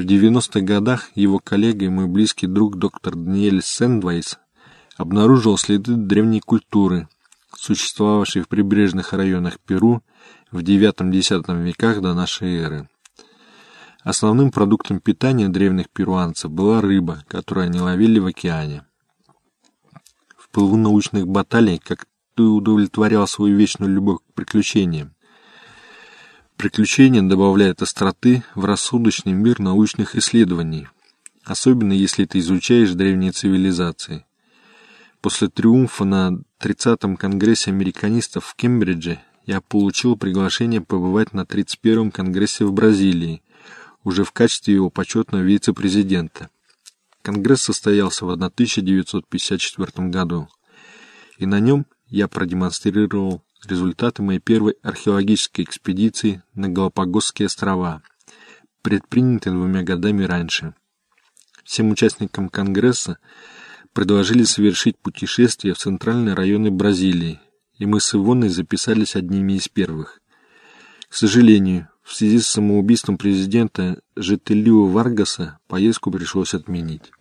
В 90-х годах его коллега и мой близкий друг доктор Даниэль Сэндвайс обнаружил следы древней культуры, существовавшей в прибрежных районах Перу в IX-X веках до нашей эры. Основным продуктом питания древних перуанцев была рыба, которую они ловили в океане. В пылу научных баталий как ты удовлетворял свою вечную любовь к приключениям. Приключения добавляют остроты в рассудочный мир научных исследований, особенно если ты изучаешь древние цивилизации. После триумфа на 30-м конгрессе американистов в Кембридже я получил приглашение побывать на 31-м конгрессе в Бразилии, уже в качестве его почетного вице-президента. Конгресс состоялся в 1954 году, и на нем я продемонстрировал результаты моей первой археологической экспедиции на Галапагосские острова, предпринятой двумя годами раньше. Всем участникам Конгресса предложили совершить путешествие в центральные районы Бразилии, и мы с Ивоной записались одними из первых. К сожалению, в связи с самоубийством президента Жетелио Варгаса поездку пришлось отменить.